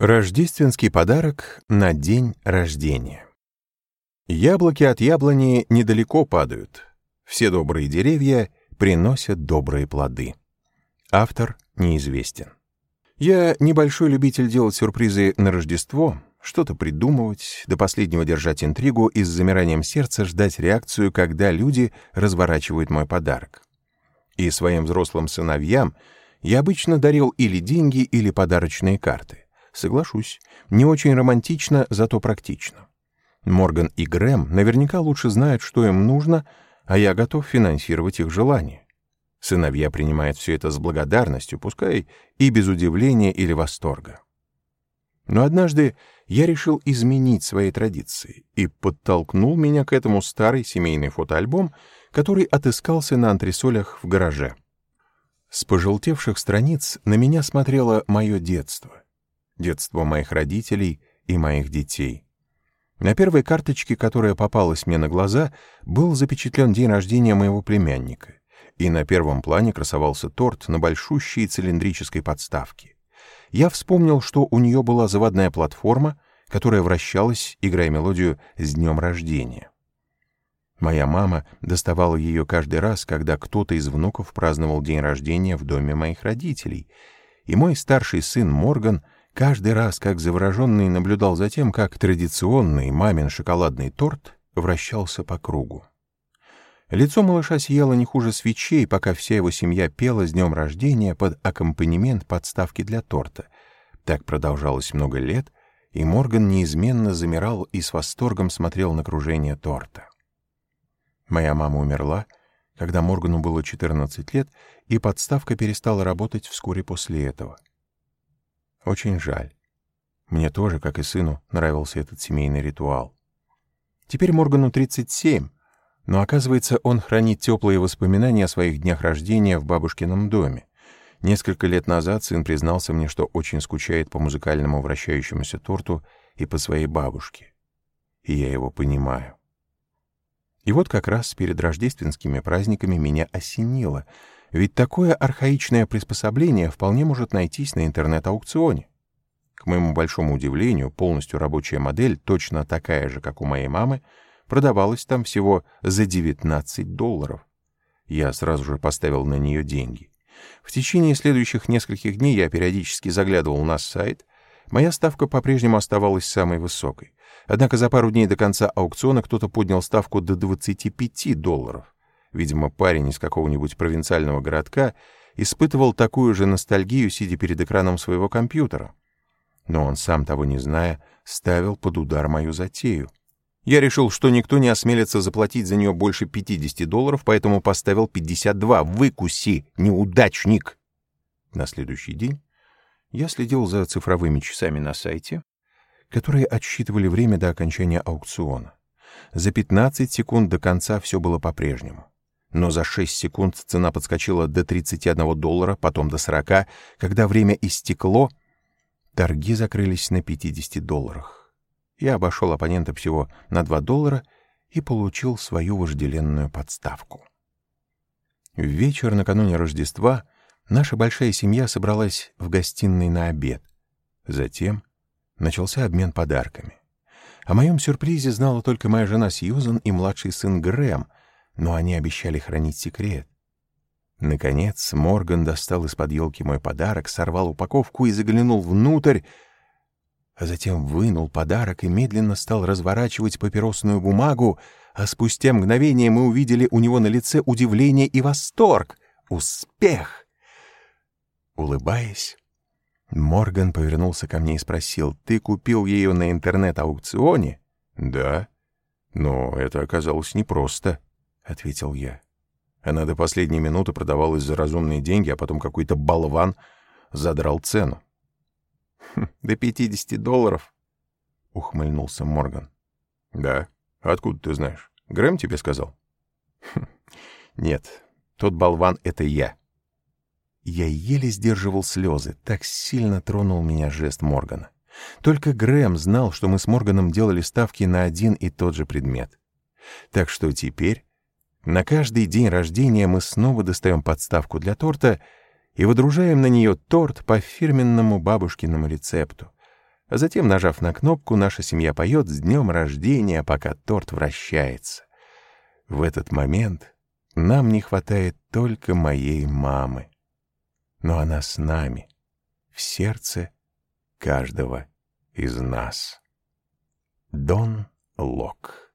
Рождественский подарок на день рождения. Яблоки от яблони недалеко падают. Все добрые деревья приносят добрые плоды. Автор неизвестен. Я небольшой любитель делать сюрпризы на Рождество, что-то придумывать, до последнего держать интригу и с замиранием сердца ждать реакцию, когда люди разворачивают мой подарок. И своим взрослым сыновьям я обычно дарил или деньги, или подарочные карты. Соглашусь, не очень романтично, зато практично. Морган и Грэм наверняка лучше знают, что им нужно, а я готов финансировать их желания. Сыновья принимают все это с благодарностью, пускай и без удивления или восторга. Но однажды я решил изменить свои традиции, и подтолкнул меня к этому старый семейный фотоальбом, который отыскался на антресолях в гараже. С пожелтевших страниц на меня смотрело мое детство — детство моих родителей и моих детей. На первой карточке, которая попалась мне на глаза, был запечатлен день рождения моего племянника, и на первом плане красовался торт на большущей цилиндрической подставке. Я вспомнил, что у нее была заводная платформа, которая вращалась, играя мелодию «С днем рождения». Моя мама доставала ее каждый раз, когда кто-то из внуков праздновал день рождения в доме моих родителей, и мой старший сын Морган — Каждый раз, как завороженный, наблюдал за тем, как традиционный мамин шоколадный торт вращался по кругу. Лицо малыша сияло не хуже свечей, пока вся его семья пела с днем рождения под аккомпанемент подставки для торта. Так продолжалось много лет, и Морган неизменно замирал и с восторгом смотрел на кружение торта. Моя мама умерла, когда Моргану было 14 лет, и подставка перестала работать вскоре после этого — очень жаль. Мне тоже, как и сыну, нравился этот семейный ритуал. Теперь Моргану 37, но оказывается, он хранит теплые воспоминания о своих днях рождения в бабушкином доме. Несколько лет назад сын признался мне, что очень скучает по музыкальному вращающемуся торту и по своей бабушке. И я его понимаю. И вот как раз перед рождественскими праздниками меня осенило — ведь такое архаичное приспособление вполне может найтись на интернет-аукционе. К моему большому удивлению, полностью рабочая модель, точно такая же, как у моей мамы, продавалась там всего за 19 долларов. Я сразу же поставил на нее деньги. В течение следующих нескольких дней я периодически заглядывал на сайт. Моя ставка по-прежнему оставалась самой высокой. Однако за пару дней до конца аукциона кто-то поднял ставку до 25 долларов. Видимо, парень из какого-нибудь провинциального городка испытывал такую же ностальгию, сидя перед экраном своего компьютера. Но он, сам того не зная, ставил под удар мою затею. Я решил, что никто не осмелится заплатить за нее больше 50 долларов, поэтому поставил 52. Выкуси, неудачник! На следующий день я следил за цифровыми часами на сайте, которые отсчитывали время до окончания аукциона. За 15 секунд до конца все было по-прежнему но за 6 секунд цена подскочила до 31 доллара, потом до 40. Когда время истекло, торги закрылись на 50 долларах. Я обошел оппонента всего на 2 доллара и получил свою вожделенную подставку. В вечер накануне Рождества наша большая семья собралась в гостиной на обед. Затем начался обмен подарками. О моем сюрпризе знала только моя жена Сьюзан и младший сын Грэм — но они обещали хранить секрет. Наконец Морган достал из-под елки мой подарок, сорвал упаковку и заглянул внутрь, а затем вынул подарок и медленно стал разворачивать папиросную бумагу, а спустя мгновение мы увидели у него на лице удивление и восторг. Успех! Улыбаясь, Морган повернулся ко мне и спросил, «Ты купил ее на интернет-аукционе?» «Да, но это оказалось непросто». — ответил я. Она до последней минуты продавалась за разумные деньги, а потом какой-то болван задрал цену. «Хм, «До пятидесяти долларов?» — ухмыльнулся Морган. «Да? Откуда ты знаешь? Грэм тебе сказал?» хм, Нет, тот болван — это я. Я еле сдерживал слезы, так сильно тронул меня жест Моргана. Только Грэм знал, что мы с Морганом делали ставки на один и тот же предмет. Так что теперь на каждый день рождения мы снова достаем подставку для торта и выдружаем на нее торт по фирменному бабушкиному рецепту. А затем, нажав на кнопку, наша семья поет «С днем рождения», пока торт вращается. В этот момент нам не хватает только моей мамы. Но она с нами, в сердце каждого из нас. Дон Лок